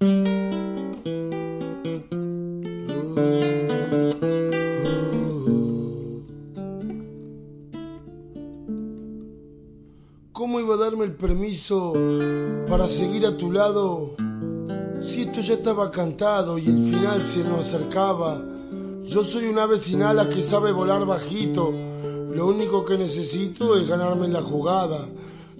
¿Cómo iba a darme el permiso para seguir a tu lado si esto ya estaba cantado y el final se nos acercaba? Yo soy una vecinala que sabe volar bajito. Lo único que necesito es ganarme la jugada.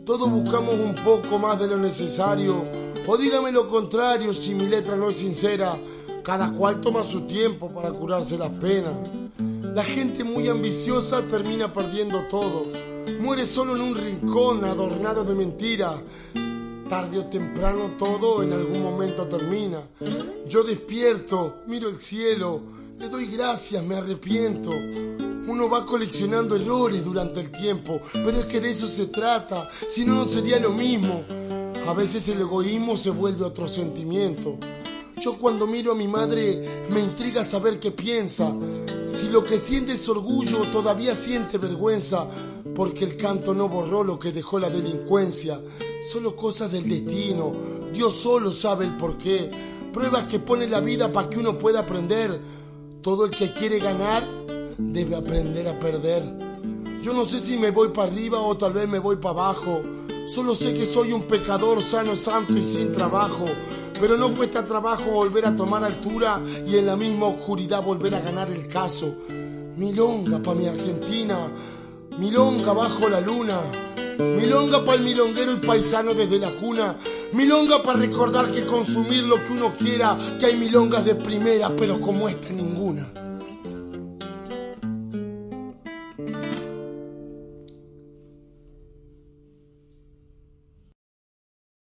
Todos buscamos un poco más de lo necesario. O dígame lo contrario si mi letra no es sincera. Cada cual toma su tiempo para curarse las penas. La gente muy ambiciosa termina perdiendo todo. Muere solo en un rincón adornado de mentira. Tarde o temprano todo en algún momento termina. Yo despierto, miro el cielo, le doy gracias, me arrepiento. Uno va coleccionando errores durante el tiempo, pero es que de eso se trata, si no, no sería lo mismo. A veces el egoísmo se vuelve otro sentimiento. Yo cuando miro a mi madre me intriga saber qué piensa. Si lo que siente es orgullo, todavía siente vergüenza, porque el canto no borró lo que dejó la delincuencia. Solo cosas del destino, Dios solo sabe el porqué. Pruebas que pone la vida para que uno pueda aprender. Todo el que quiere ganar debe aprender a perder. Yo no sé si me voy para arriba o tal vez me voy para abajo. Solo sé que soy un pecador sano, santo y sin trabajo. Pero no cuesta trabajo volver a tomar altura y en la misma oscuridad volver a ganar el caso. Milonga pa' mi Argentina, milonga bajo la luna, milonga pa' el milonguero y paisano desde la cuna, milonga para recordar que consumir lo que uno quiera, que hay milongas de primera, pero como esta ninguna.